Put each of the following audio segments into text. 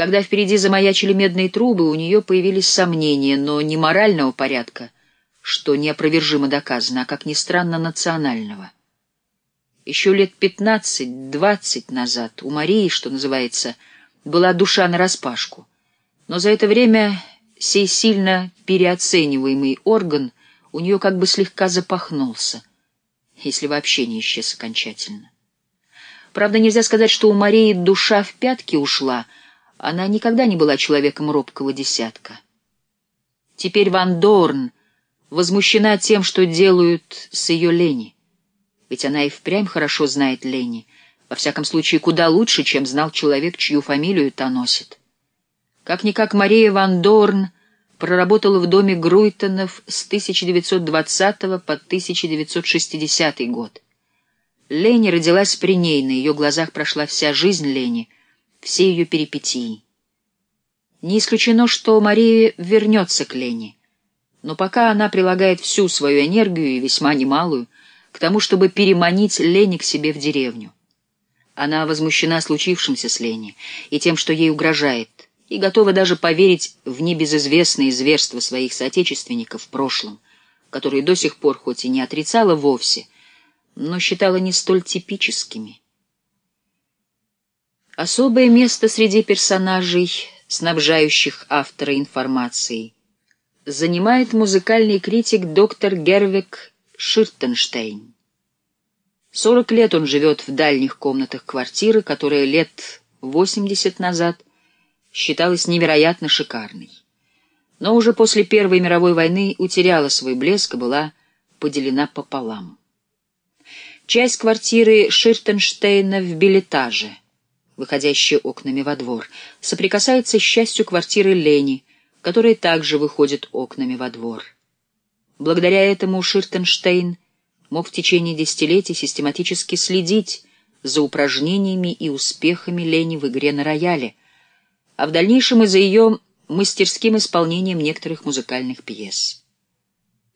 Когда впереди замаячили медные трубы, у нее появились сомнения, но не морального порядка, что неопровержимо доказано, а, как ни странно, национального. Еще лет пятнадцать-двадцать назад у Марии, что называется, была душа нараспашку. Но за это время сей сильно переоцениваемый орган у нее как бы слегка запахнулся, если вообще не исчез окончательно. Правда, нельзя сказать, что у Марии душа в пятки ушла, она никогда не была человеком робкого десятка. Теперь Ван Дорн возмущена тем, что делают с ее Лени. Ведь она и впрямь хорошо знает Лени, во всяком случае куда лучше, чем знал человек, чью фамилию та носит. Как-никак Мария Ван Дорн проработала в доме Груйтонов с 1920 по 1960 год. Лени родилась при ней, на ее глазах прошла вся жизнь Лени, все ее перипетии. Не исключено, что Мария вернется к Лене, но пока она прилагает всю свою энергию, и весьма немалую, к тому, чтобы переманить Лени к себе в деревню. Она возмущена случившимся с Лени и тем, что ей угрожает, и готова даже поверить в небезызвестные зверства своих соотечественников в прошлом, которые до сих пор хоть и не отрицала вовсе, но считала не столь типическими. Особое место среди персонажей, снабжающих автора информацией, занимает музыкальный критик доктор Гервик Ширтенштейн. Сорок лет он живет в дальних комнатах квартиры, которая лет восемьдесят назад считалась невероятно шикарной. Но уже после Первой мировой войны утеряла свой блеск и была поделена пополам. Часть квартиры Ширтенштейна в билетаже, выходящая окнами во двор, соприкасается с частью квартиры Лени, которая также выходит окнами во двор. Благодаря этому Ширтенштейн мог в течение десятилетий систематически следить за упражнениями и успехами Лени в игре на рояле, а в дальнейшем и за ее мастерским исполнением некоторых музыкальных пьес.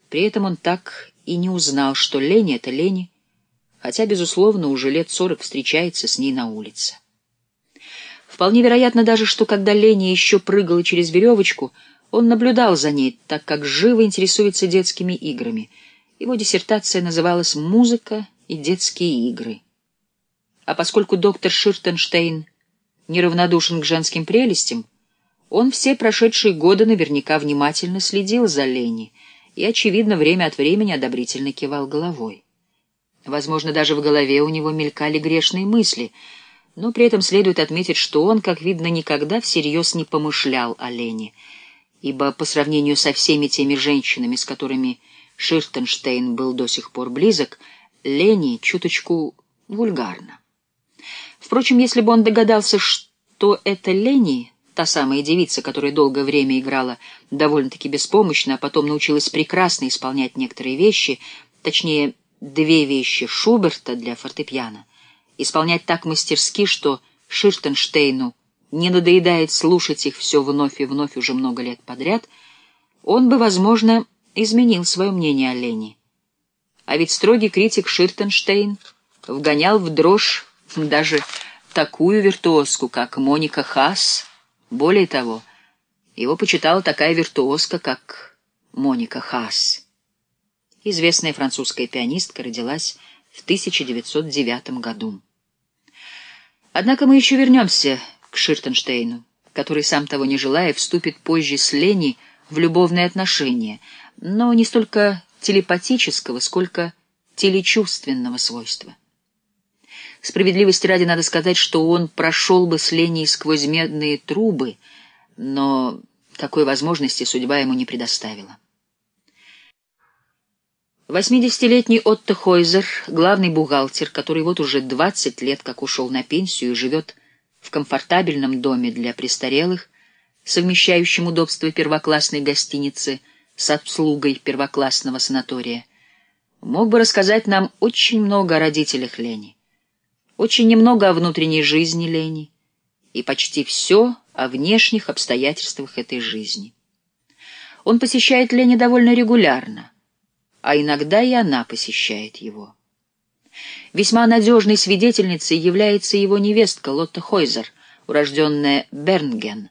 При этом он так и не узнал, что Лени — это Лени, хотя, безусловно, уже лет сорок встречается с ней на улице. Вполне вероятно даже, что когда Лени еще прыгала через веревочку — он наблюдал за ней, так как живо интересуется детскими играми. Его диссертация называлась «Музыка и детские игры». А поскольку доктор Ширтенштейн неравнодушен к женским прелестям, он все прошедшие годы наверняка внимательно следил за Ленни и, очевидно, время от времени одобрительно кивал головой. Возможно, даже в голове у него мелькали грешные мысли, но при этом следует отметить, что он, как видно, никогда всерьез не помышлял о Лене, ибо по сравнению со всеми теми женщинами, с которыми Ширтенштейн был до сих пор близок, Лени чуточку вульгарно. Впрочем, если бы он догадался, что это Лени, та самая девица, которая долгое время играла довольно-таки беспомощно, а потом научилась прекрасно исполнять некоторые вещи, точнее, две вещи Шуберта для фортепиано, исполнять так мастерски, что Ширтенштейну не надоедает слушать их все вновь и вновь уже много лет подряд, он бы, возможно, изменил свое мнение о Лене. А ведь строгий критик Ширтенштейн вгонял в дрожь даже такую виртуозку, как Моника Хас. Более того, его почитала такая виртуозка, как Моника Хас. Известная французская пианистка родилась в 1909 году. Однако мы еще вернемся к Ширтенштейну, который, сам того не желая, вступит позже с Лени в любовные отношения, но не столько телепатического, сколько телечувственного свойства. Справедливости ради надо сказать, что он прошел бы с Леней сквозь медные трубы, но такой возможности судьба ему не предоставила. Восьмидесятилетний Отто Хойзер, главный бухгалтер, который вот уже двадцать лет как ушел на пенсию и живет в комфортабельном доме для престарелых, совмещающем удобство первоклассной гостиницы с обслугой первоклассного санатория, мог бы рассказать нам очень много о родителях Лени, очень немного о внутренней жизни Лени и почти все о внешних обстоятельствах этой жизни. Он посещает Лени довольно регулярно, а иногда и она посещает его. Весьма надежной свидетельницей является его невестка Лотта Хойзер, урожденная Бернген,